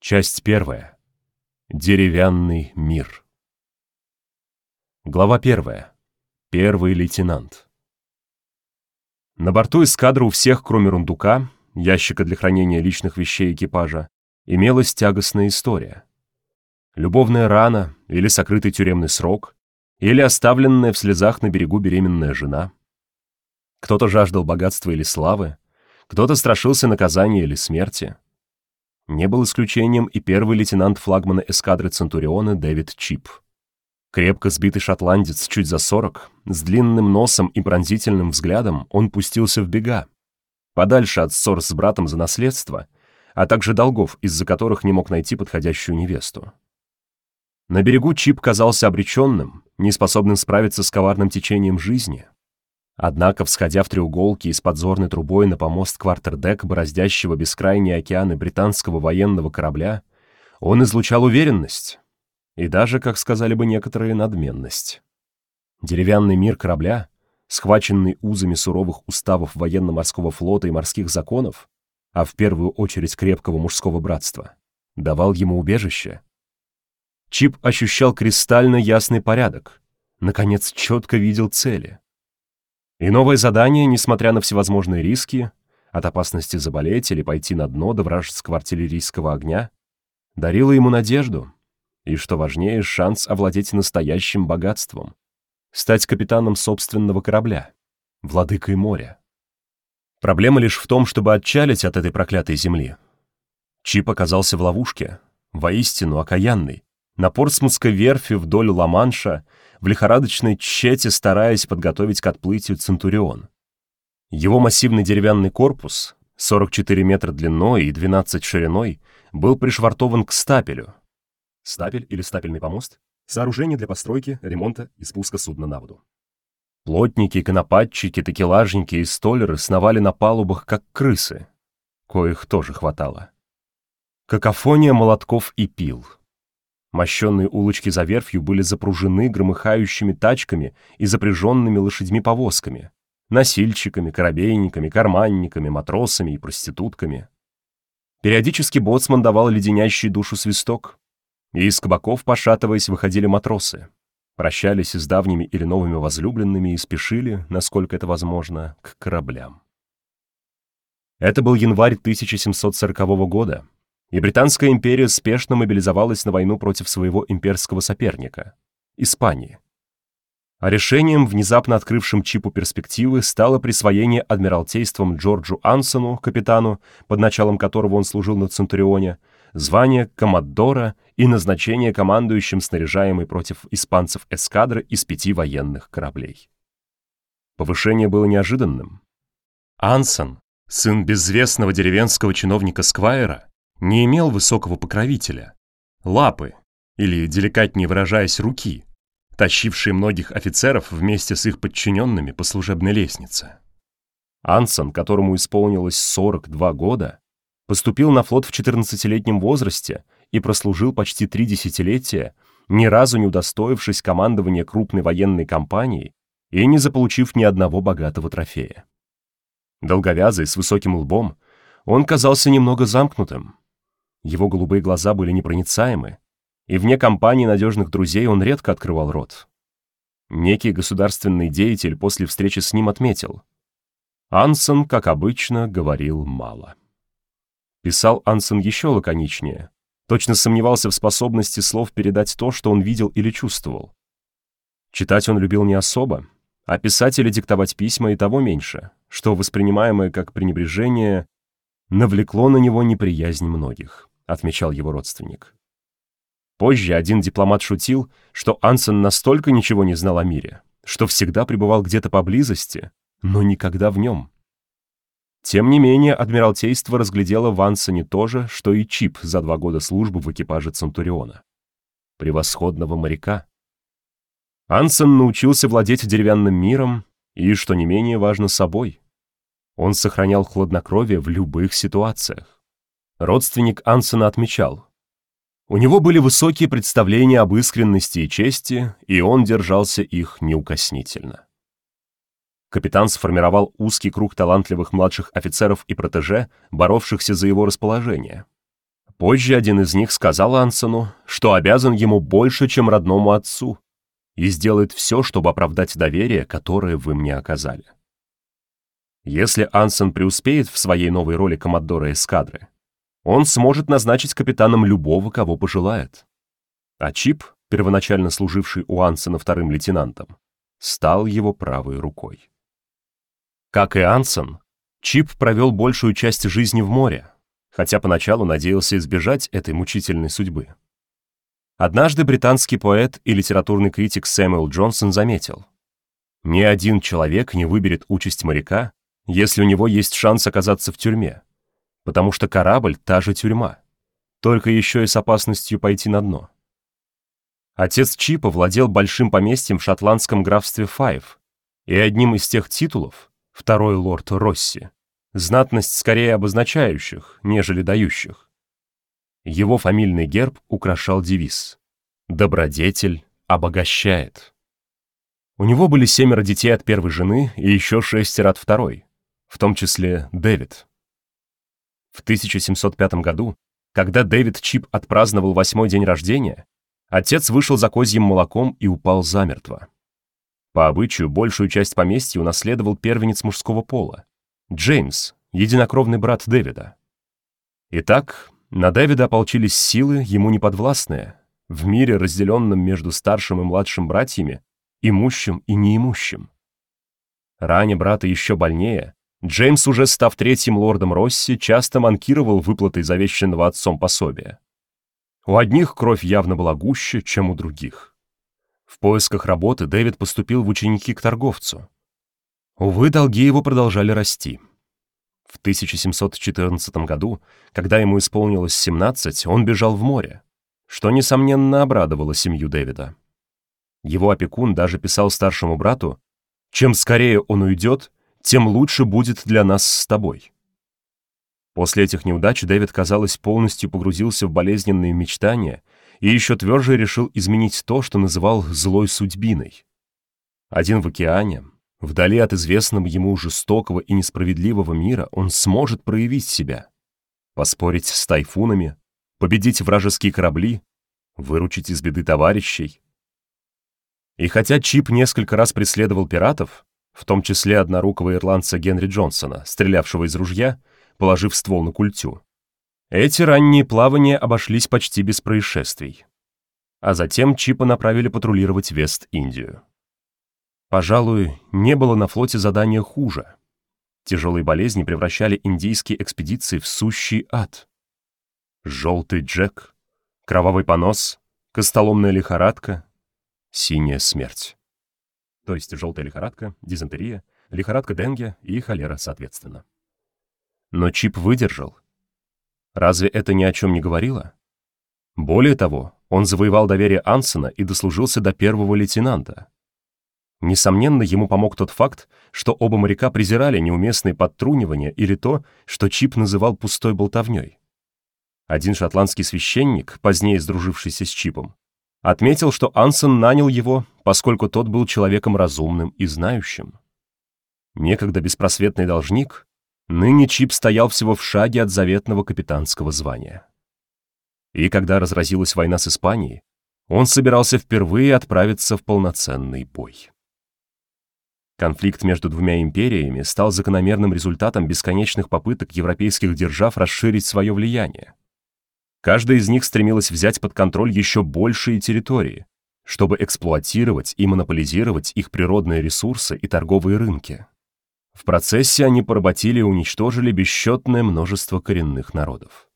Часть первая. Деревянный мир. Глава первая. Первый лейтенант. На борту эскадры у всех, кроме рундука, ящика для хранения личных вещей экипажа, имелась тягостная история. Любовная рана или сокрытый тюремный срок, или оставленная в слезах на берегу беременная жена. Кто-то жаждал богатства или славы, кто-то страшился наказания или смерти — не был исключением и первый лейтенант флагмана эскадры Центуриона Дэвид Чип. Крепко сбитый шотландец, чуть за сорок, с длинным носом и пронзительным взглядом, он пустился в бега. Подальше от ссор с братом за наследство, а также долгов, из-за которых не мог найти подходящую невесту. На берегу Чип казался обреченным, неспособным справиться с коварным течением жизни. Однако, всходя в треуголке из подзорной трубой на помост квартердек, бороздящего бескрайние океаны британского военного корабля, он излучал уверенность и даже, как сказали бы некоторые, надменность. Деревянный мир корабля, схваченный узами суровых уставов военно-морского флота и морских законов, а в первую очередь крепкого мужского братства, давал ему убежище. Чип ощущал кристально ясный порядок, наконец четко видел цели — и новое задание, несмотря на всевозможные риски, от опасности заболеть или пойти на дно до вражеского артиллерийского огня, дарило ему надежду и, что важнее, шанс овладеть настоящим богатством, стать капитаном собственного корабля, владыкой моря. Проблема лишь в том, чтобы отчалить от этой проклятой земли. Чип оказался в ловушке, воистину окаянный, на Портсмутской верфи вдоль Ла-Манша — в лихорадочной тщете стараясь подготовить к отплытию Центурион. Его массивный деревянный корпус, 44 метра длиной и 12 шириной, был пришвартован к стапелю. Стапель или стапельный помост — сооружение для постройки, ремонта и спуска судна на воду. Плотники, конопатчики, такелажники и столеры сновали на палубах, как крысы, коих тоже хватало. Какофония молотков и пил — Мощенные улочки за верфью были запружены громыхающими тачками и запряженными лошадьми-повозками, носильщиками, корабейниками, карманниками, матросами и проститутками. Периодически боцман давал леденящий душу свисток, и из кабаков, пошатываясь, выходили матросы, прощались с давними или новыми возлюбленными и спешили, насколько это возможно, к кораблям. Это был январь 1740 года, и Британская империя спешно мобилизовалась на войну против своего имперского соперника — Испании. А решением, внезапно открывшим Чипу перспективы, стало присвоение адмиралтейством Джорджу Ансону, капитану, под началом которого он служил на Центурионе, звания коммодора и назначение командующим снаряжаемой против испанцев эскадры из пяти военных кораблей. Повышение было неожиданным. Ансон, сын безвестного деревенского чиновника Сквайра, не имел высокого покровителя, лапы, или, деликатнее выражаясь, руки, тащившие многих офицеров вместе с их подчиненными по служебной лестнице. Ансон, которому исполнилось 42 года, поступил на флот в 14-летнем возрасте и прослужил почти три десятилетия, ни разу не удостоившись командования крупной военной компанией и не заполучив ни одного богатого трофея. Долговязый, с высоким лбом, он казался немного замкнутым, его голубые глаза были непроницаемы, и вне компании надежных друзей он редко открывал рот. Некий государственный деятель после встречи с ним отметил. Ансон, как обычно, говорил мало. Писал Ансон еще лаконичнее, точно сомневался в способности слов передать то, что он видел или чувствовал. Читать он любил не особо, а писать или диктовать письма и того меньше, что, воспринимаемое как пренебрежение, навлекло на него неприязнь многих отмечал его родственник. Позже один дипломат шутил, что Ансен настолько ничего не знал о мире, что всегда пребывал где-то поблизости, но никогда в нем. Тем не менее, Адмиралтейство разглядело в Ансоне то же, что и Чип за два года службы в экипаже Центуриона. Превосходного моряка. Ансон научился владеть деревянным миром и, что не менее важно, собой. Он сохранял хладнокровие в любых ситуациях. Родственник Ансена отмечал. У него были высокие представления об искренности и чести, и он держался их неукоснительно. Капитан сформировал узкий круг талантливых младших офицеров и протеже, боровшихся за его расположение. Позже один из них сказал Ансону, что обязан ему больше, чем родному отцу, и сделает все, чтобы оправдать доверие, которое вы мне оказали. Если Ансон преуспеет в своей новой роли коммодора эскадры, он сможет назначить капитаном любого, кого пожелает. А Чип, первоначально служивший у Ансона вторым лейтенантом, стал его правой рукой. Как и Ансон, Чип провел большую часть жизни в море, хотя поначалу надеялся избежать этой мучительной судьбы. Однажды британский поэт и литературный критик Сэмюэл Джонсон заметил, «Ни один человек не выберет участь моряка, если у него есть шанс оказаться в тюрьме, потому что корабль — та же тюрьма, только еще и с опасностью пойти на дно». Отец Чипа владел большим поместьем в шотландском графстве Файв, и одним из тех титулов, второй лорд Росси, знатность скорее обозначающих, нежели дающих. Его фамильный герб украшал девиз «Добродетель обогащает». У него были семеро детей от первой жены и еще шестеро от второй, в том числе Дэвид. В 1705 году, когда Дэвид Чип отпраздновал восьмой день рождения, отец вышел за козьим молоком и упал замертво. По обычаю, большую часть поместья унаследовал первенец мужского пола, Джеймс, единокровный брат Дэвида. Итак, на Дэвида ополчились силы, ему неподвластные, в мире, разделенном между старшим и младшим братьями, имущим и неимущим. Ране брата еще больнее, Джеймс, уже став третьим лордом Росси, часто манкировал выплатой завещанного отцом пособия. У одних кровь явно была гуще, чем у других. В поисках работы Дэвид поступил в ученики к торговцу. Увы, долги его продолжали расти. В 1714 году, когда ему исполнилось 17, он бежал в море, что, несомненно, обрадовало семью Дэвида. Его опекун даже писал старшему брату, «Чем скорее он уйдет, тем лучше будет для нас с тобой». После этих неудач Дэвид, казалось, полностью погрузился в болезненные мечтания и еще тверже решил изменить то, что называл «злой судьбиной». Один в океане, Вдали от известного ему жестокого и несправедливого мира он сможет проявить себя, поспорить с тайфунами, победить вражеские корабли, выручить из беды товарищей. И хотя Чип несколько раз преследовал пиратов, в том числе однорукого ирландца Генри Джонсона, стрелявшего из ружья, положив ствол на культю, эти ранние плавания обошлись почти без происшествий. А затем Чипа направили патрулировать Вест-Индию. Пожалуй, не было на флоте задания хуже. Тяжелые болезни превращали индийские экспедиции в сущий ад. Желтый Джек, кровавый понос, костоломная лихорадка, синяя смерть. То есть желтая лихорадка, дизентерия, лихорадка Денге и холера, соответственно. Но Чип выдержал. Разве это ни о чем не говорило? Более того, он завоевал доверие Ансона и дослужился до первого лейтенанта. Несомненно, ему помог тот факт, что оба моряка презирали неуместные подтрунивания или то, что Чип называл пустой болтовней. Один шотландский священник, позднее сдружившийся с Чипом, отметил, что Ансон нанял его, поскольку тот был человеком разумным и знающим. Некогда беспросветный должник, ныне Чип стоял всего в шаге от заветного капитанского звания. И когда разразилась война с Испанией, он собирался впервые отправиться в полноценный бой. Конфликт между двумя империями стал закономерным результатом бесконечных попыток европейских держав расширить свое влияние. Каждая из них стремилась взять под контроль еще большие территории, чтобы эксплуатировать и монополизировать их природные ресурсы и торговые рынки. В процессе они поработили и уничтожили бесчетное множество коренных народов.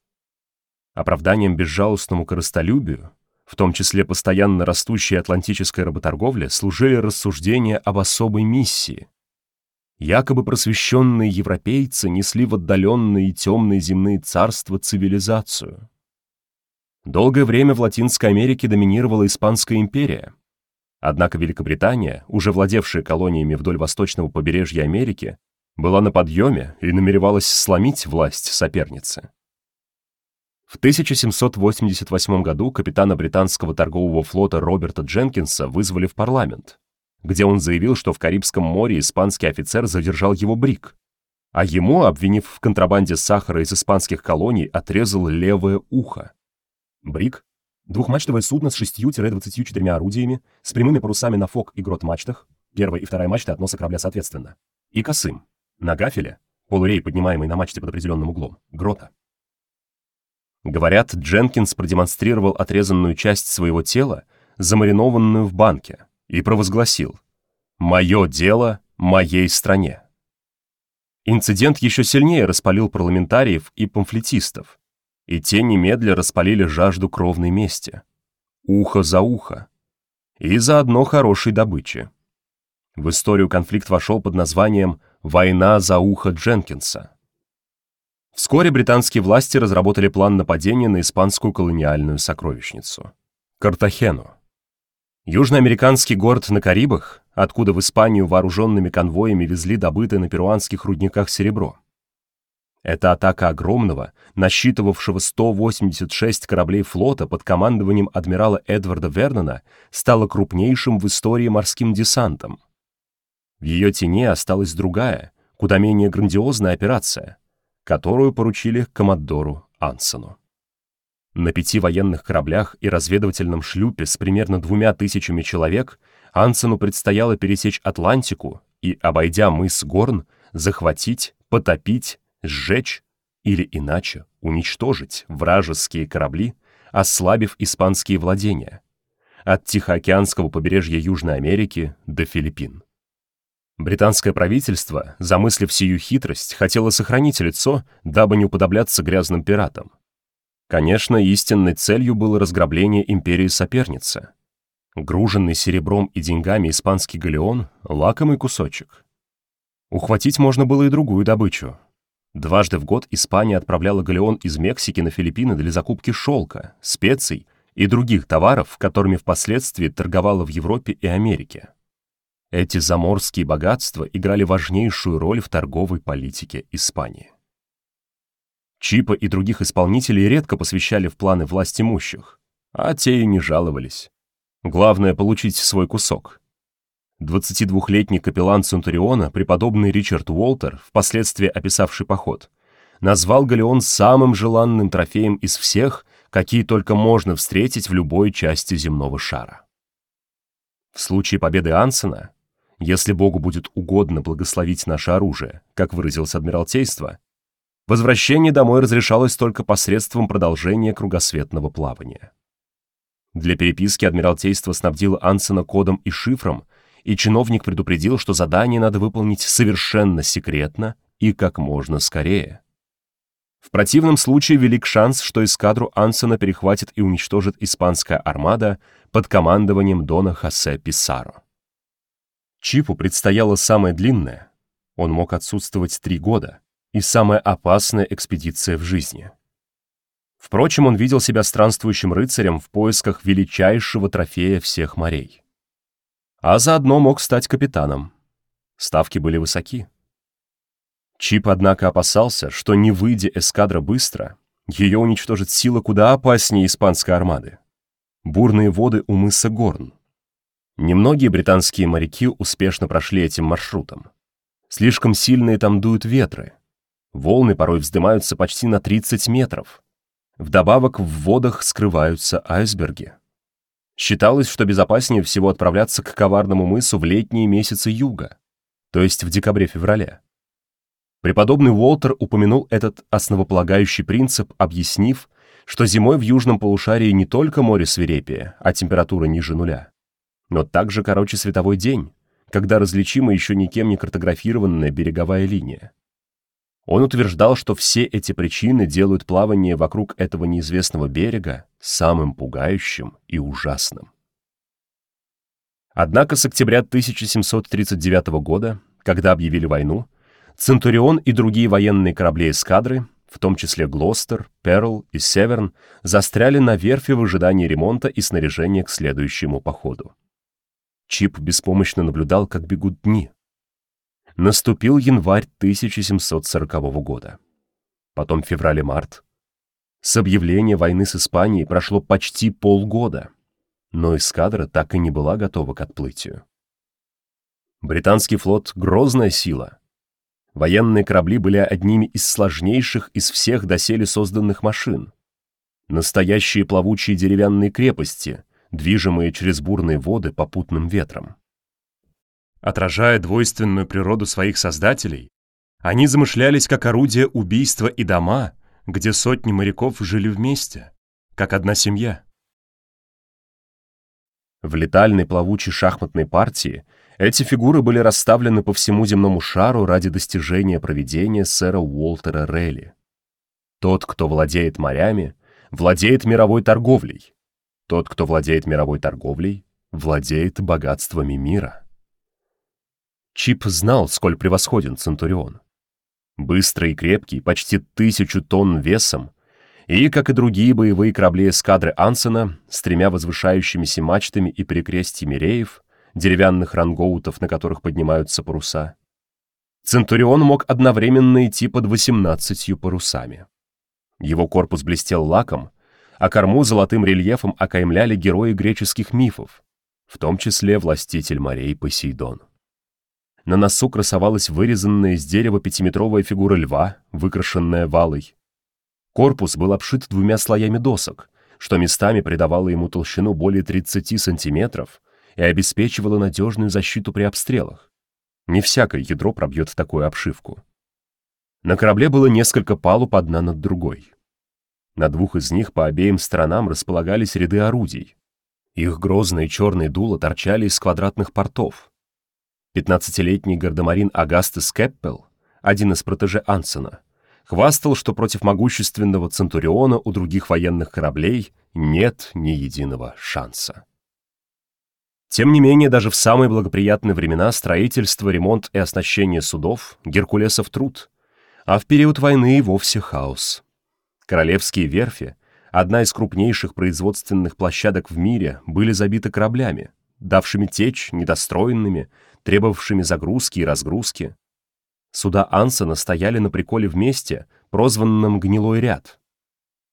Оправданием безжалостному корыстолюбию в том числе постоянно растущей атлантической работорговле, служили рассуждения об особой миссии. Якобы просвещенные европейцы несли в отдаленные и темные земные царства цивилизацию. Долгое время в Латинской Америке доминировала Испанская империя. Однако Великобритания, уже владевшая колониями вдоль восточного побережья Америки, была на подъеме и намеревалась сломить власть соперницы. В 1788 году капитана британского торгового флота Роберта Дженкинса вызвали в парламент, где он заявил, что в Карибском море испанский офицер задержал его брик, а ему, обвинив в контрабанде сахара из испанских колоний, отрезал левое ухо. Брик — двухмачтовое судно с 6-24 орудиями, с прямыми парусами на фок и грот-мачтах, первая и вторая мачты от носа корабля соответственно, и косым, на гафеле, полурей, поднимаемый на мачте под определенным углом, грота. Говорят, Дженкинс продемонстрировал отрезанную часть своего тела, замаринованную в банке, и провозгласил «Мое дело моей стране». Инцидент еще сильнее распалил парламентариев и памфлетистов, и те немедля распалили жажду кровной мести. Ухо за ухо. И заодно хорошей добычи. В историю конфликт вошел под названием «Война за ухо Дженкинса». Вскоре британские власти разработали план нападения на испанскую колониальную сокровищницу – Картахену. Южноамериканский город на Карибах, откуда в Испанию вооруженными конвоями везли добытое на перуанских рудниках серебро. Эта атака огромного, насчитывавшего 186 кораблей флота под командованием адмирала Эдварда Вернона, стала крупнейшим в истории морским десантом. В ее тени осталась другая, куда менее грандиозная операция, которую поручили коммодору Ансону. На пяти военных кораблях и разведывательном шлюпе с примерно двумя тысячами человек Ансену предстояло пересечь Атлантику и, обойдя мыс Горн, захватить, потопить, сжечь или иначе уничтожить вражеские корабли, ослабив испанские владения, от Тихоокеанского побережья Южной Америки до Филиппин. Британское правительство, замыслив сию хитрость, хотело сохранить лицо, дабы не уподобляться грязным пиратам. Конечно, истинной целью было разграбление империи соперницы. Груженный серебром и деньгами испанский галеон — лакомый кусочек. Ухватить можно было и другую добычу. Дважды в год Испания отправляла галеон из Мексики на Филиппины для закупки шелка, специй и других товаров, которыми впоследствии торговала в Европе и Америке. Эти заморские богатства играли важнейшую роль в торговой политике Испании. Чипа и других исполнителей редко посвящали в планы власть имущих, а те и не жаловались. Главное — получить свой кусок. 22-летний капеллан Центуриона, преподобный Ричард Уолтер, впоследствии описавший поход, назвал галеон самым желанным трофеем из всех, какие только можно встретить в любой части земного шара. В случае победы Ансена, если Богу будет угодно благословить наше оружие, как выразилось Адмиралтейство, Возвращение домой разрешалось только посредством продолжения кругосветного плавания. Для переписки Адмиралтейство снабдило Ансена кодом и шифром, и чиновник предупредил, что задание надо выполнить совершенно секретно и как можно скорее. В противном случае велик шанс, что эскадру Ансена перехватит и уничтожит испанская армада под командованием Дона Хосе Писаро. Чипу предстояло самое длинное, он мог отсутствовать три года, и самая опасная экспедиция в жизни. Впрочем, он видел себя странствующим рыцарем в поисках величайшего трофея всех морей. А заодно мог стать капитаном. Ставки были высоки. Чип, однако, опасался, что не выйдя эскадра быстро, ее уничтожит сила куда опаснее испанской армады. Бурные воды у мыса Горн. Немногие британские моряки успешно прошли этим маршрутом. Слишком сильные там дуют ветры, Волны порой вздымаются почти на 30 метров. Вдобавок в водах скрываются айсберги. Считалось, что безопаснее всего отправляться к коварному мысу в летние месяцы юга, то есть в декабре-феврале. Преподобный Уолтер упомянул этот основополагающий принцип, объяснив, что зимой в южном полушарии не только море свирепее, а температура ниже нуля, но также короче световой день, когда различима еще никем не картографированная береговая линия. Он утверждал, что все эти причины делают плавание вокруг этого неизвестного берега самым пугающим и ужасным. Однако с октября 1739 года, когда объявили войну, Центурион и другие военные корабли эскадры, в том числе Глостер, Перл и Северн, застряли на верфи в ожидании ремонта и снаряжения к следующему походу. Чип беспомощно наблюдал, как бегут дни, Наступил январь 1740 года. Потом февраль и март. С объявления войны с Испанией прошло почти полгода, но эскадра так и не была готова к отплытию. Британский флот — грозная сила. Военные корабли были одними из сложнейших из всех доселе созданных машин. Настоящие плавучие деревянные крепости, движимые через бурные воды попутным ветром. Отражая двойственную природу своих создателей, они замышлялись как орудие убийства и дома, где сотни моряков жили вместе, как одна семья. В летальной плавучей шахматной партии эти фигуры были расставлены по всему земному шару ради достижения проведения сэра Уолтера Релли. Тот, кто владеет морями, владеет мировой торговлей. Тот, кто владеет мировой торговлей, владеет богатствами мира. Чип знал, сколь превосходен Центурион. Быстрый и крепкий, почти тысячу тонн весом, и, как и другие боевые корабли эскадры Ансена, с тремя возвышающимися мачтами и перекрестьями реев, деревянных рангоутов, на которых поднимаются паруса, Центурион мог одновременно идти под 18 парусами. Его корпус блестел лаком, а корму золотым рельефом окаймляли герои греческих мифов, в том числе властитель морей Посейдон. На носу красовалась вырезанная из дерева пятиметровая фигура льва, выкрашенная валой. Корпус был обшит двумя слоями досок, что местами придавало ему толщину более 30 сантиметров и обеспечивало надежную защиту при обстрелах. Не всякое ядро пробьет такую обшивку. На корабле было несколько палуб одна над другой. На двух из них по обеим сторонам располагались ряды орудий. Их грозные черные дула торчали из квадратных портов. Пятнадцатилетний гардемарин Агастес Кэппел, один из протеже Ансена, хвастал, что против могущественного Центуриона у других военных кораблей нет ни единого шанса. Тем не менее, даже в самые благоприятные времена строительство, ремонт и оснащение судов Геркулесов труд, а в период войны и вовсе хаос. Королевские верфи, одна из крупнейших производственных площадок в мире, были забиты кораблями, давшими течь, недостроенными, требовавшими загрузки и разгрузки. Суда Ансона стояли на приколе вместе, прозванном «Гнилой ряд».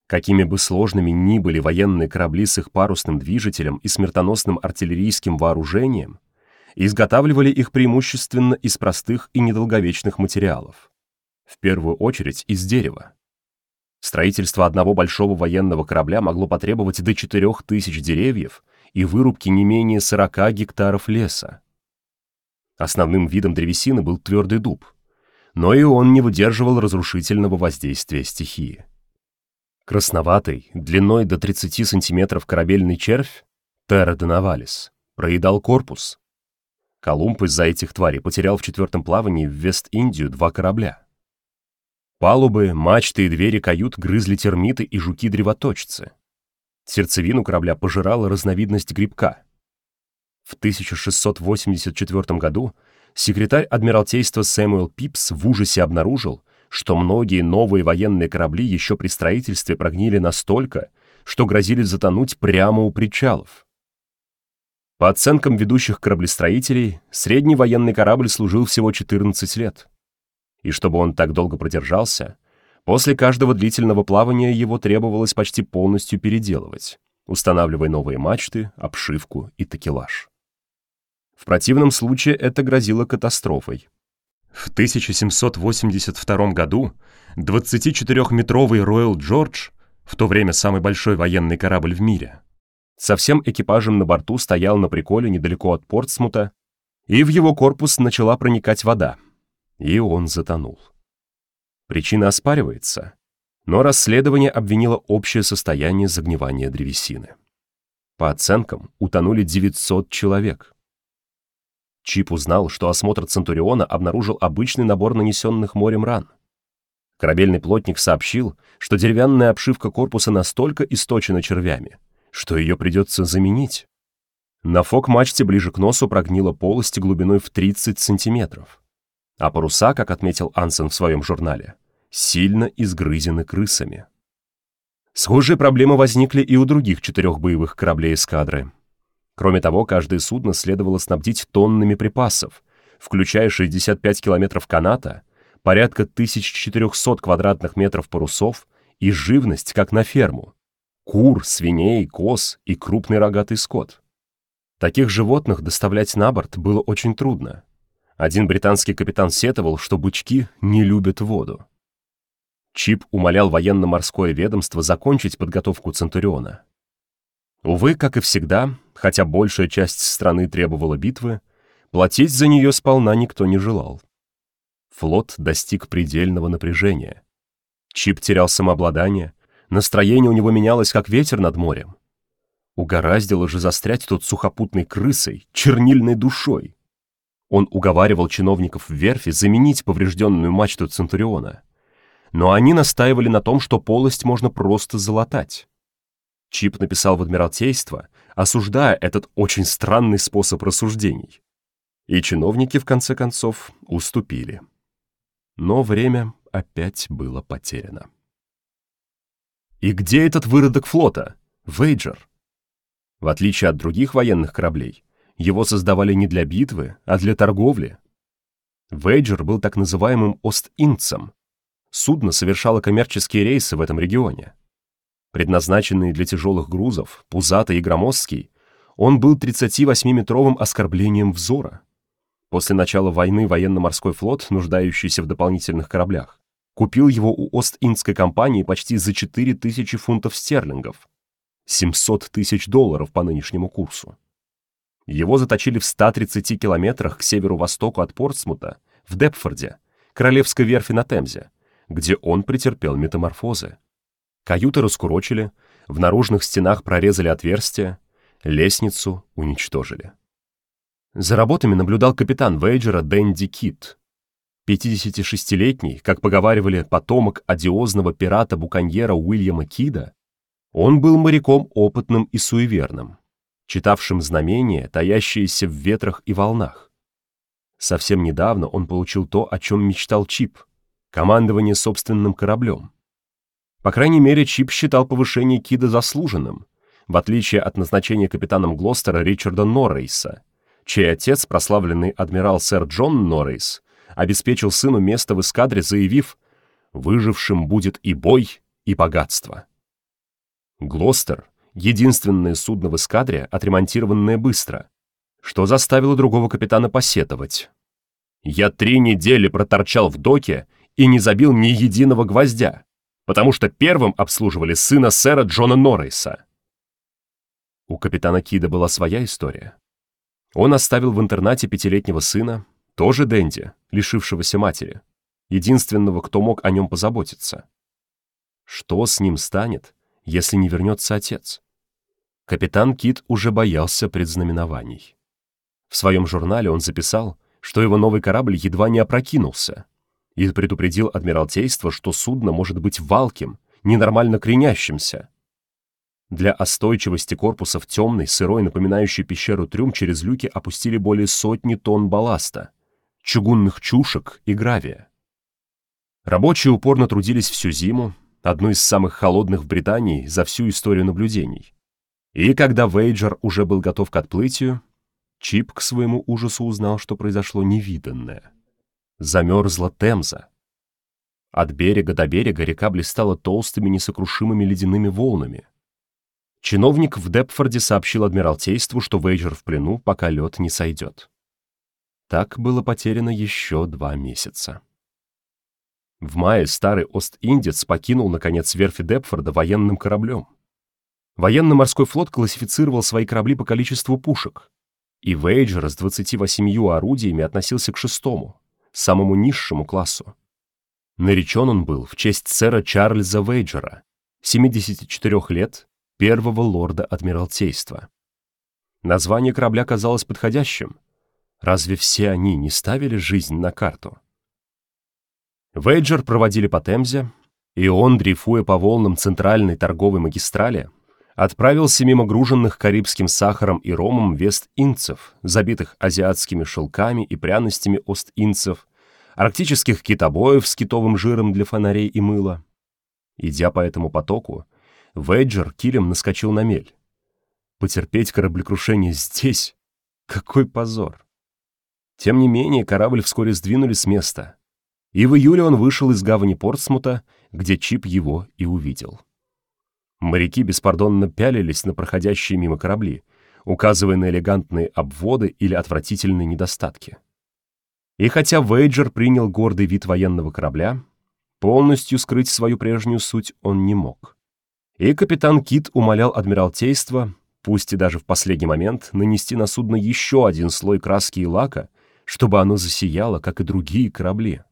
Какими бы сложными ни были военные корабли с их парусным движителем и смертоносным артиллерийским вооружением, изготавливали их преимущественно из простых и недолговечных материалов. В первую очередь из дерева. Строительство одного большого военного корабля могло потребовать до 4000 деревьев и вырубки не менее 40 гектаров леса. Основным видом древесины был твердый дуб, но и он не выдерживал разрушительного воздействия стихии. Красноватый, длиной до 30 сантиметров корабельный червь, Терра проедал корпус. Колумб из-за этих тварей потерял в четвертом плавании в Вест-Индию два корабля. Палубы, мачты и двери кают грызли термиты и жуки-древоточцы. Сердцевину корабля пожирала разновидность грибка. В 1684 году секретарь Адмиралтейства Сэмюэл Пипс в ужасе обнаружил, что многие новые военные корабли еще при строительстве прогнили настолько, что грозили затонуть прямо у причалов. По оценкам ведущих кораблестроителей, средний военный корабль служил всего 14 лет и чтобы он так долго продержался, после каждого длительного плавания его требовалось почти полностью переделывать, устанавливая новые мачты, обшивку и такелаж. В противном случае это грозило катастрофой. В 1782 году 24-метровый Royal George, в то время самый большой военный корабль в мире, со всем экипажем на борту стоял на приколе недалеко от Портсмута, и в его корпус начала проникать вода — и он затонул. Причина оспаривается, но расследование обвинило общее состояние загнивания древесины. По оценкам, утонули 900 человек. Чип узнал, что осмотр Центуриона обнаружил обычный набор нанесенных морем ран. Корабельный плотник сообщил, что деревянная обшивка корпуса настолько источена червями, что ее придется заменить. На фок-мачте ближе к носу прогнила полость глубиной в 30 сантиметров а паруса, как отметил Ансен в своем журнале, сильно изгрызены крысами. Схожие проблемы возникли и у других четырех боевых кораблей эскадры. Кроме того, каждое судно следовало снабдить тоннами припасов, включая 65 километров каната, порядка 1400 квадратных метров парусов и живность, как на ферму. Кур, свиней, коз и крупный рогатый скот. Таких животных доставлять на борт было очень трудно, Один британский капитан сетовал, что бычки не любят воду. Чип умолял военно-морское ведомство закончить подготовку Центуриона. Увы, как и всегда, хотя большая часть страны требовала битвы, платить за нее сполна никто не желал. Флот достиг предельного напряжения. Чип терял самообладание, настроение у него менялось, как ветер над морем. Угораздило же застрять тут сухопутной крысой, чернильной душой. Он уговаривал чиновников в верфи заменить поврежденную мачту Центуриона. Но они настаивали на том, что полость можно просто залатать. Чип написал в Адмиралтейство, осуждая этот очень странный способ рассуждений. И чиновники, в конце концов, уступили. Но время опять было потеряно. И где этот выродок флота? Вейджер. В отличие от других военных кораблей, его создавали не для битвы, а для торговли. Вейджер был так называемым Ост-Индцем. Судно совершало коммерческие рейсы в этом регионе. Предназначенный для тяжелых грузов, пузатый и громоздкий, он был 38-метровым оскорблением взора. После начала войны военно-морской флот, нуждающийся в дополнительных кораблях, купил его у Ост-Индской компании почти за 4000 фунтов стерлингов, 700 тысяч долларов по нынешнему курсу. Его заточили в 130 километрах к северу-востоку от Портсмута, в Депфорде, Королевской верфи на Темзе, где он претерпел метаморфозы. Каюты раскурочили, в наружных стенах прорезали отверстия, лестницу уничтожили. За работами наблюдал капитан Вейджера Дэнди Кит. 56-летний, как поговаривали, потомок одиозного пирата-буконьера Уильяма Кида, он был моряком опытным и суеверным, читавшим знамения, таящиеся в ветрах и волнах. Совсем недавно он получил то, о чем мечтал Чип — командование собственным кораблем. По крайней мере, Чип считал повышение Кида заслуженным, в отличие от назначения капитаном Глостера Ричарда Норрейса, чей отец, прославленный адмирал сэр Джон Норрейс, обеспечил сыну место в эскадре, заявив «выжившим будет и бой, и богатство». Глостер — единственное судно в эскадре, отремонтированное быстро, что заставило другого капитана посетовать. «Я три недели проторчал в доке и не забил ни единого гвоздя, потому что первым обслуживали сына сэра Джона Норриса». У капитана Кида была своя история. Он оставил в интернате пятилетнего сына, тоже Дэнди, лишившегося матери, единственного, кто мог о нем позаботиться. Что с ним станет, если не вернется отец. Капитан Кит уже боялся предзнаменований. В своем журнале он записал, что его новый корабль едва не опрокинулся, и предупредил Адмиралтейство, что судно может быть валким, ненормально кренящимся. Для остойчивости корпуса в темный, сырой, напоминающий пещеру трюм через люки опустили более сотни тонн балласта, чугунных чушек и гравия. Рабочие упорно трудились всю зиму, одну из самых холодных в Британии за всю историю наблюдений. И когда Вейджер уже был готов к отплытию, Чип к своему ужасу узнал, что произошло невиданное. Замерзла Темза. От берега до берега река блистала толстыми несокрушимыми ледяными волнами. Чиновник в Депфорде сообщил Адмиралтейству, что Вейджер в плену, пока лед не сойдет. Так было потеряно еще два месяца. В мае старый Ост-Индец покинул, наконец, верфи Депфорда военным кораблем. Военно-морской флот классифицировал свои корабли по количеству пушек, и Вейджер с 28 орудиями относился к шестому, самому низшему классу. Наречен он был в честь сэра Чарльза Вейджера, 74 лет, первого лорда Адмиралтейства. Название корабля казалось подходящим. Разве все они не ставили жизнь на карту? Вейджер проводили по Темзе, и он, дрейфуя по волнам центральной торговой магистрали, отправился мимо груженных карибским сахаром и ромом вест-инцев, забитых азиатскими шелками и пряностями ост-инцев, арктических китобоев с китовым жиром для фонарей и мыла. Идя по этому потоку, Вейджер килем наскочил на мель. Потерпеть кораблекрушение здесь — какой позор! Тем не менее, корабль вскоре сдвинули с места — и в июле он вышел из гавани Портсмута, где Чип его и увидел. Моряки беспардонно пялились на проходящие мимо корабли, указывая на элегантные обводы или отвратительные недостатки. И хотя Вейджер принял гордый вид военного корабля, полностью скрыть свою прежнюю суть он не мог. И капитан Кит умолял Адмиралтейство, пусть и даже в последний момент, нанести на судно еще один слой краски и лака, чтобы оно засияло, как и другие корабли.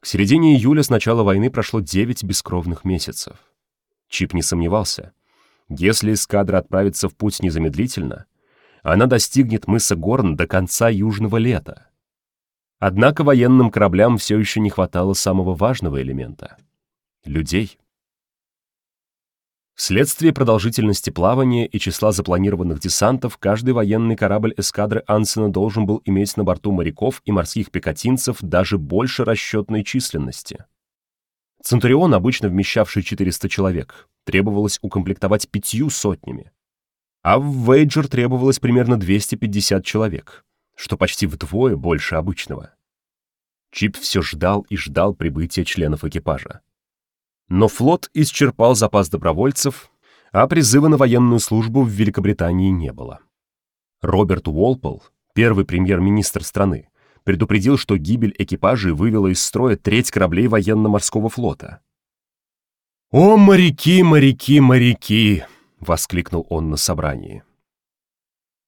К середине июля с начала войны прошло 9 бескровных месяцев. Чип не сомневался. Если эскадра отправится в путь незамедлительно, она достигнет мыса Горн до конца южного лета. Однако военным кораблям все еще не хватало самого важного элемента — людей. Вследствие продолжительности плавания и числа запланированных десантов, каждый военный корабль эскадры Ансена должен был иметь на борту моряков и морских пехотинцев даже больше расчетной численности. Центурион, обычно вмещавший 400 человек, требовалось укомплектовать пятью сотнями. А в Вейджер требовалось примерно 250 человек, что почти вдвое больше обычного. Чип все ждал и ждал прибытия членов экипажа. Но флот исчерпал запас добровольцев, а призыва на военную службу в Великобритании не было. Роберт Уолпол, первый премьер-министр страны, предупредил, что гибель экипажей вывела из строя треть кораблей военно-морского флота. «О, моряки, моряки, моряки!» — воскликнул он на собрании.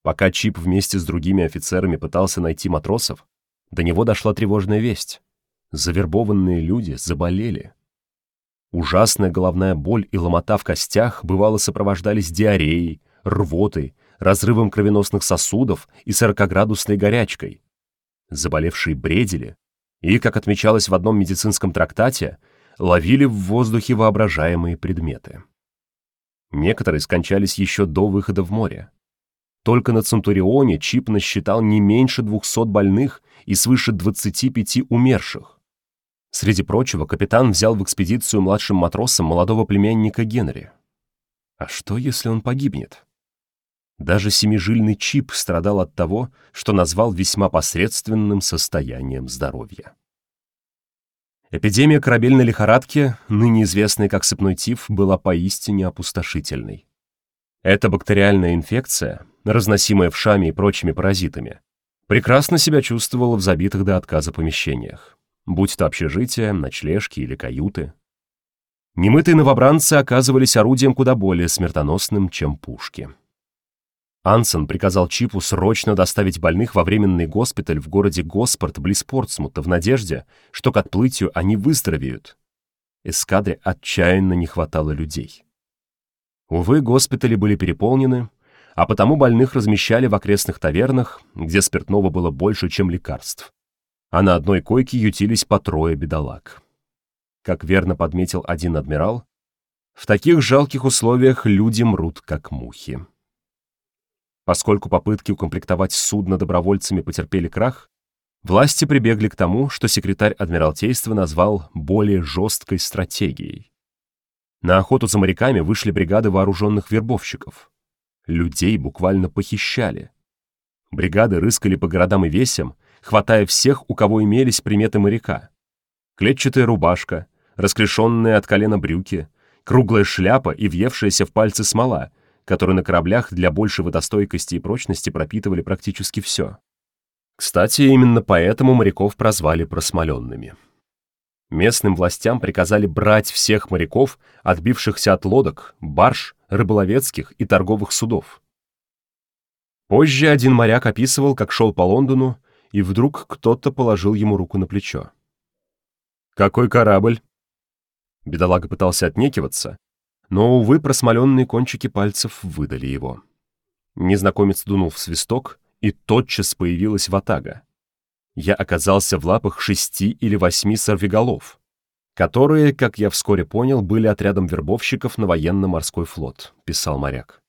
Пока Чип вместе с другими офицерами пытался найти матросов, до него дошла тревожная весть. Завербованные люди заболели. Ужасная головная боль и ломота в костях бывало сопровождались диареей, рвотой, разрывом кровеносных сосудов и сорокоградусной горячкой. Заболевшие бредили и, как отмечалось в одном медицинском трактате, ловили в воздухе воображаемые предметы. Некоторые скончались еще до выхода в море. Только на Центурионе Чип насчитал не меньше 200 больных и свыше 25 умерших. Среди прочего, капитан взял в экспедицию младшим матросом молодого племянника Генри. А что, если он погибнет? Даже семижильный Чип страдал от того, что назвал весьма посредственным состоянием здоровья. Эпидемия корабельной лихорадки, ныне известной как сыпной тиф, была поистине опустошительной. Эта бактериальная инфекция, разносимая вшами и прочими паразитами, прекрасно себя чувствовала в забитых до отказа помещениях будь то общежитие, ночлежки или каюты. Немытые новобранцы оказывались орудием куда более смертоносным, чем пушки. Ансен приказал Чипу срочно доставить больных во временный госпиталь в городе Госпорт близ Портсмута в надежде, что к отплытию они выздоровеют. Эскадре отчаянно не хватало людей. Увы, госпитали были переполнены, а потому больных размещали в окрестных тавернах, где спиртного было больше, чем лекарств а на одной койке ютились по трое бедолаг. Как верно подметил один адмирал, в таких жалких условиях люди мрут, как мухи. Поскольку попытки укомплектовать судно добровольцами потерпели крах, власти прибегли к тому, что секретарь Адмиралтейства назвал более жесткой стратегией. На охоту за моряками вышли бригады вооруженных вербовщиков. Людей буквально похищали. Бригады рыскали по городам и весям, хватая всех, у кого имелись приметы моряка. Клетчатая рубашка, расклешенные от колена брюки, круглая шляпа и въевшаяся в пальцы смола, которую на кораблях для большей водостойкости и прочности пропитывали практически все. Кстати, именно поэтому моряков прозвали просмоленными. Местным властям приказали брать всех моряков, отбившихся от лодок, барж, рыболовецких и торговых судов. Позже один моряк описывал, как шел по Лондону и вдруг кто-то положил ему руку на плечо. «Какой корабль?» Бедолага пытался отнекиваться, но, увы, просмоленные кончики пальцев выдали его. Незнакомец дунул в свисток, и тотчас появилась ватага. Я оказался в лапах шести или восьми сорвиголов, которые, как я вскоре понял, были отрядом вербовщиков на военно-морской флот, писал моряк.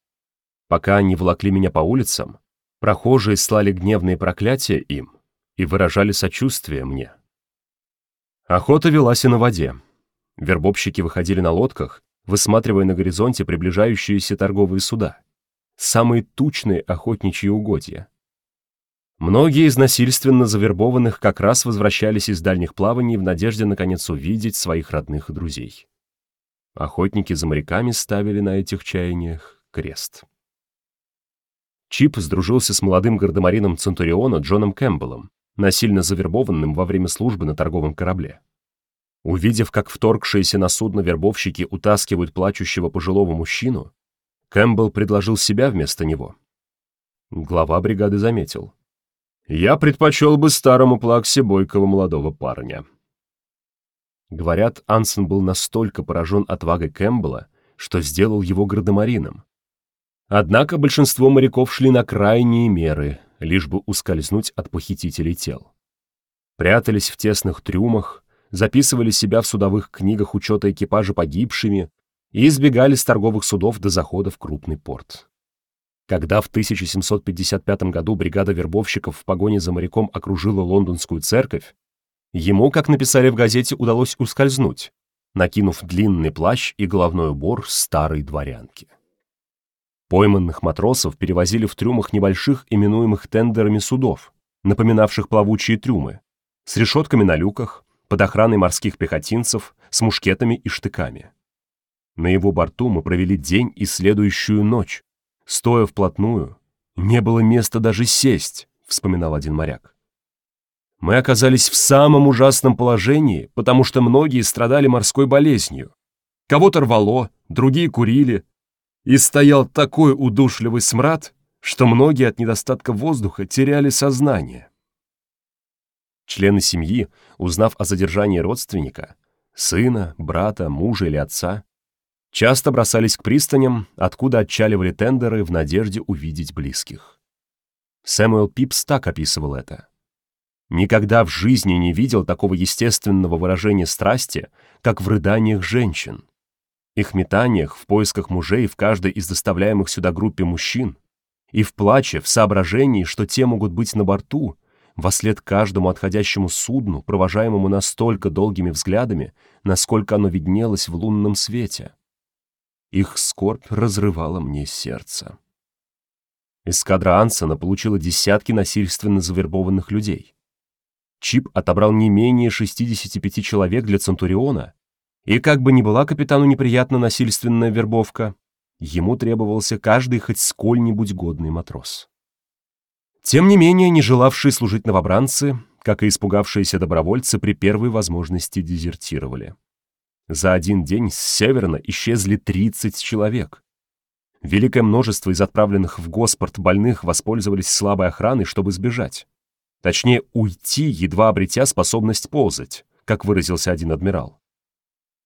Пока они волокли меня по улицам, Прохожие слали гневные проклятия им и выражали сочувствие мне. Охота велась и на воде. Вербовщики выходили на лодках, высматривая на горизонте приближающиеся торговые суда. Самые тучные охотничьи угодья. Многие из насильственно завербованных как раз возвращались из дальних плаваний в надежде наконец увидеть своих родных и друзей. Охотники за моряками ставили на этих чаяниях крест. Чип сдружился с молодым гардемарином Центуриона Джоном Кэмпбеллом, насильно завербованным во время службы на торговом корабле. Увидев, как вторгшиеся на судно вербовщики утаскивают плачущего пожилого мужчину, Кэмпбелл предложил себя вместо него. Глава бригады заметил. «Я предпочел бы старому плаксе бойкого молодого парня». Говорят, Ансен был настолько поражен отвагой Кэмпбелла, что сделал его гардемарином. Однако большинство моряков шли на крайние меры, лишь бы ускользнуть от похитителей тел. Прятались в тесных трюмах, записывали себя в судовых книгах учета экипажа погибшими и избегали с торговых судов до захода в крупный порт. Когда в 1755 году бригада вербовщиков в погоне за моряком окружила лондонскую церковь, ему, как написали в газете, удалось ускользнуть, накинув длинный плащ и головной убор старой дворянки. Пойманных матросов перевозили в трюмах небольших, именуемых тендерами судов, напоминавших плавучие трюмы, с решетками на люках, под охраной морских пехотинцев с мушкетами и штыками. На его борту мы провели день и следующую ночь. Стоя вплотную, не было места даже сесть, вспоминал один моряк. Мы оказались в самом ужасном положении, потому что многие страдали морской болезнью. Кого-то рвало, другие курили. И стоял такой удушливый смрад, что многие от недостатка воздуха теряли сознание. Члены семьи, узнав о задержании родственника, сына, брата, мужа или отца, часто бросались к пристаням, откуда отчаливали тендеры в надежде увидеть близких. Сэмюэл Пипс так описывал это. «Никогда в жизни не видел такого естественного выражения страсти, как в рыданиях женщин. Их метаниях в поисках мужей в каждой из доставляемых сюда группе мужчин, и в плаче, в соображении, что те могут быть на борту, вослед каждому отходящему судну, провожаемому настолько долгими взглядами, насколько оно виднелось в лунном свете. Их скорбь разрывала мне сердце. Эскадра Ансона получила десятки насильственно завербованных людей. Чип отобрал не менее 65 человек для Центуриона, и как бы ни была капитану неприятна насильственная вербовка, ему требовался каждый хоть сколь-нибудь годный матрос. Тем не менее, не желавшие служить новобранцы, как и испугавшиеся добровольцы, при первой возможности дезертировали. За один день с Северна исчезли 30 человек. Великое множество из отправленных в госпорт больных воспользовались слабой охраной, чтобы сбежать. Точнее, уйти, едва обретя способность ползать, как выразился один адмирал.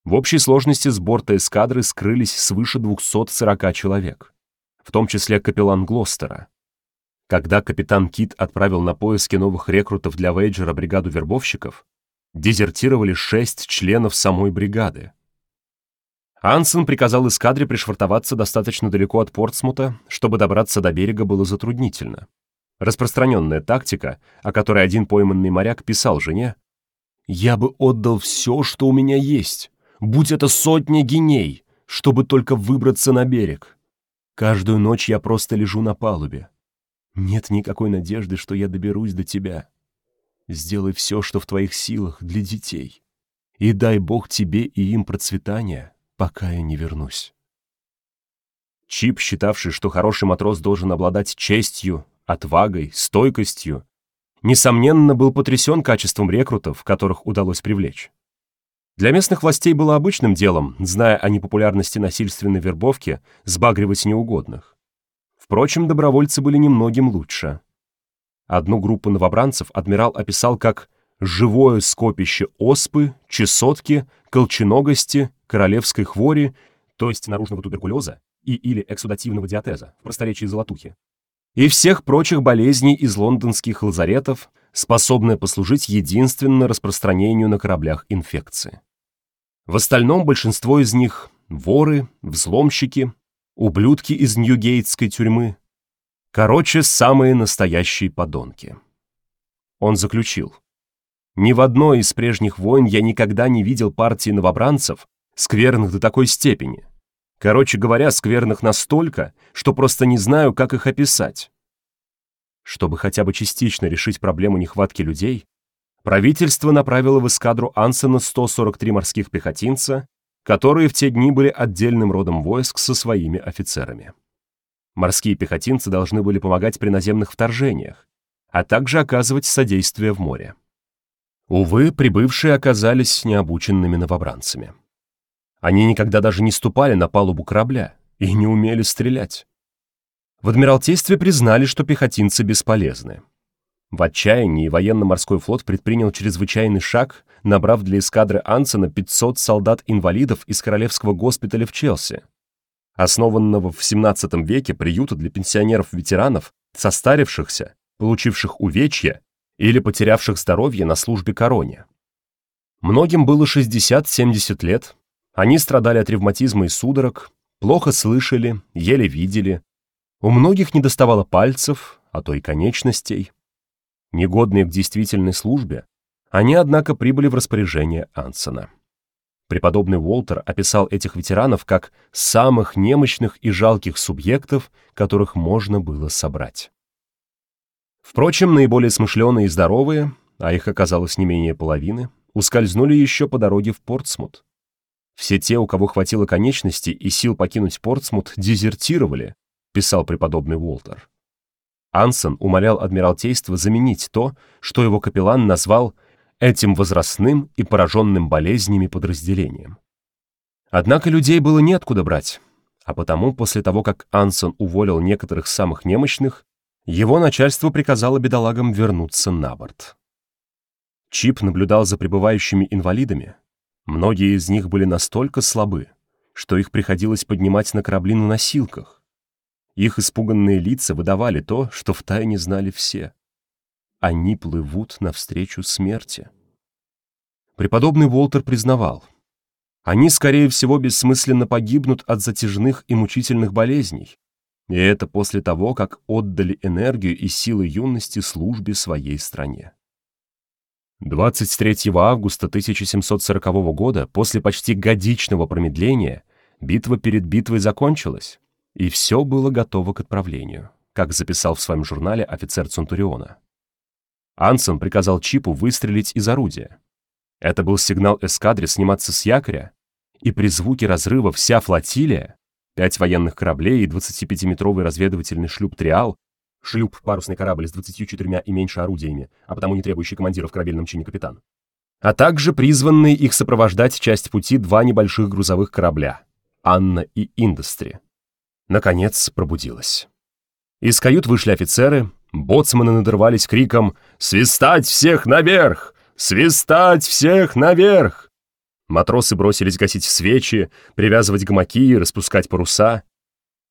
В общей сложности с борта эскадры скрылись свыше 240 человек, в том числе капеллан Глостера, когда капитан Кит отправил на поиски новых рекрутов для Вейджера бригаду вербовщиков, дезертировали шесть членов самой бригады. Ансен приказал эскадре пришвартоваться достаточно далеко от Портсмута, чтобы добраться до берега было затруднительно. Распространенная тактика, о которой один пойманный моряк писал жене, «Я бы отдал все, что у меня есть, будь это сотня геней, чтобы только выбраться на берег. Каждую ночь я просто лежу на палубе. Нет никакой надежды, что я доберусь до тебя. Сделай все, что в твоих силах для детей. И дай Бог тебе и им процветания, пока я не вернусь. Чип, считавший, что хороший матрос должен обладать честью, отвагой, стойкостью, несомненно, был потрясен качеством рекрутов, которых удалось привлечь. Для местных властей было обычным делом, зная о непопулярности насильственной вербовки, сбагривать неугодных. Впрочем, добровольцы были немногим лучше. Одну группу новобранцев адмирал описал как «живое скопище оспы, чесотки, колченогости, королевской хвори, то есть наружного туберкулеза и или эксудативного диатеза, в просторечии золотухи, и всех прочих болезней из лондонских лазаретов, способное послужить единственно распространению на кораблях инфекции. В остальном большинство из них – воры, взломщики, ублюдки из Ньюгейтской тюрьмы. Короче, самые настоящие подонки. Он заключил. Ни в одной из прежних войн я никогда не видел партии новобранцев, скверных до такой степени. Короче говоря, скверных настолько, что просто не знаю, как их описать. Чтобы хотя бы частично решить проблему нехватки людей, правительство направило в эскадру Ансена 143 морских пехотинца которые в те дни были отдельным родом войск со своими офицерами. Морские пехотинцы должны были помогать при наземных вторжениях, а также оказывать содействие в море. Увы, прибывшие оказались необученными новобранцами. Они никогда даже не ступали на палубу корабля и не умели стрелять. В Адмиралтействе признали, что пехотинцы бесполезны. В отчаянии военно-морской флот предпринял чрезвычайный шаг, набрав для эскадры Ансена 500 солдат-инвалидов из Королевского госпиталя в Челси, основанного в 17 веке приюта для пенсионеров-ветеранов, состарившихся, получивших увечья или потерявших здоровье на службе короне. Многим было 60-70 лет, они страдали от ревматизма и судорог, плохо слышали, еле видели, у многих недоставало пальцев, а то и конечностей. Негодные к действительной службе, они, однако, прибыли в распоряжение Ансона. Преподобный Уолтер описал этих ветеранов как самых немощных и жалких субъектов, которых можно было собрать. Впрочем, наиболее смышленые и здоровые, а их оказалось не менее половины, ускользнули еще по дороге в Портсмут. Все те, у кого хватило конечностей и сил покинуть Портсмут, дезертировали, писал преподобный Уолтер. Ансон умолял Адмиралтейство заменить то, что его капеллан назвал этим возрастным и пораженным болезнями подразделением. Однако людей было неоткуда брать, а потому после того, как Ансон уволил некоторых самых немощных, его начальство приказало бедолагам вернуться на борт. Чип наблюдал за пребывающими инвалидами. Многие из них были настолько слабы, что их приходилось поднимать на корабли на носилках. Их испуганные лица выдавали то, что втайне знали все. Они плывут навстречу смерти. Преподобный Уолтер признавал, они, скорее всего, бессмысленно погибнут от затяжных и мучительных болезней, и это после того, как отдали энергию и силы юности службе своей стране. 23 августа 1740 года, после почти годичного промедления, битва перед битвой закончилась, и все было готово к отправлению, как записал в своем журнале офицер Центуриона. Ансон приказал Чипу выстрелить из орудия. Это был сигнал эскадре сниматься с якоря, и при звуке разрыва вся флотилия, пять военных кораблей и 25-метровый разведывательный шлюп «Триал», шлюп — парусный корабль с 24 и меньше орудиями, а потому не требующий командира в корабельном чине капитан, а также призванные их сопровождать часть пути два небольших грузовых корабля — «Анна» и «Индустри». Наконец пробудилась. Из кают вышли офицеры, Боцманы надрывались криком «Свистать всех наверх! Свистать всех наверх!» Матросы бросились гасить свечи, привязывать гамаки и распускать паруса.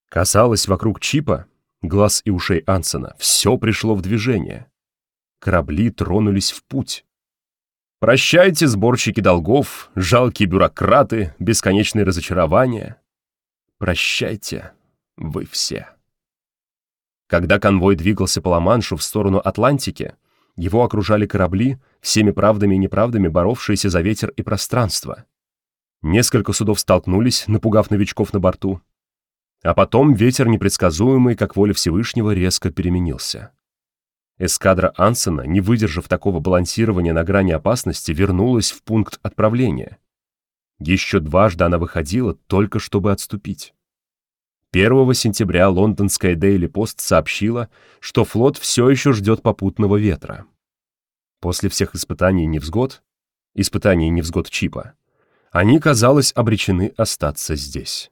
Казалось, вокруг чипа, глаз и ушей Ансона, все пришло в движение. Корабли тронулись в путь. Прощайте, сборщики долгов, жалкие бюрократы, бесконечные разочарования. Прощайте, вы все. Когда конвой двигался по Ла-Маншу в сторону Атлантики, его окружали корабли, всеми правдами и неправдами боровшиеся за ветер и пространство. Несколько судов столкнулись, напугав новичков на борту. А потом ветер, непредсказуемый, как воля Всевышнего, резко переменился. Эскадра Ансена, не выдержав такого балансирования на грани опасности, вернулась в пункт отправления. Еще дважды она выходила, только чтобы отступить. 1 сентября лондонская Daily Post сообщила, что флот все еще ждет попутного ветра. После всех испытаний невзгод, испытаний невзгод Чипа, они, казалось, обречены остаться здесь.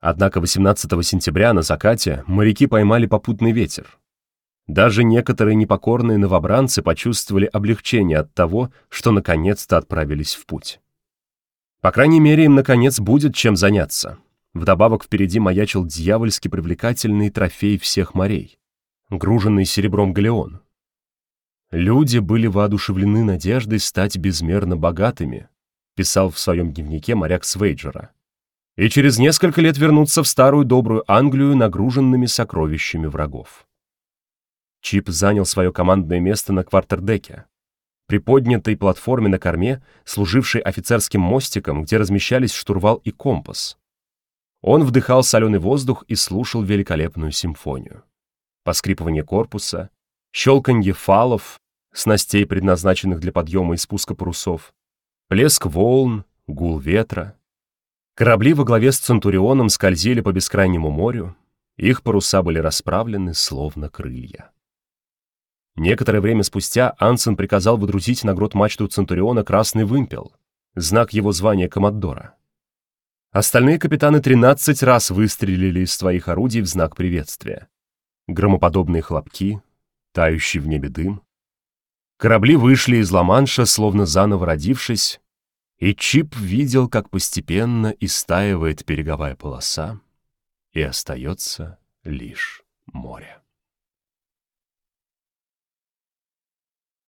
Однако 18 сентября на закате моряки поймали попутный ветер. Даже некоторые непокорные новобранцы почувствовали облегчение от того, что наконец-то отправились в путь. По крайней мере, им наконец будет чем заняться. Вдобавок впереди маячил дьявольски привлекательный трофей всех морей — груженный серебром галеон. Люди были воодушевлены надеждой стать безмерно богатыми, писал в своем дневнике моряк Свейджера, и через несколько лет вернуться в старую добрую Англию нагруженными сокровищами врагов. Чип занял свое командное место на квартердеке, приподнятой платформе на корме, служившей офицерским мостиком, где размещались штурвал и компас. Он вдыхал соленый воздух и слушал великолепную симфонию. Поскрипывание корпуса, щелканье фалов, снастей, предназначенных для подъема и спуска парусов, плеск волн, гул ветра. Корабли во главе с Центурионом скользили по бескрайнему морю, их паруса были расправлены, словно крылья. Некоторое время спустя Ансен приказал выдрузить на грот мачту Центуриона красный вымпел, знак его звания коммодора. Остальные капитаны 13 раз выстрелили из своих орудий в знак приветствия. Громоподобные хлопки, тающий в небе дым. Корабли вышли из Ла-Манша, словно заново родившись, и Чип видел, как постепенно истаивает береговая полоса, и остается лишь море.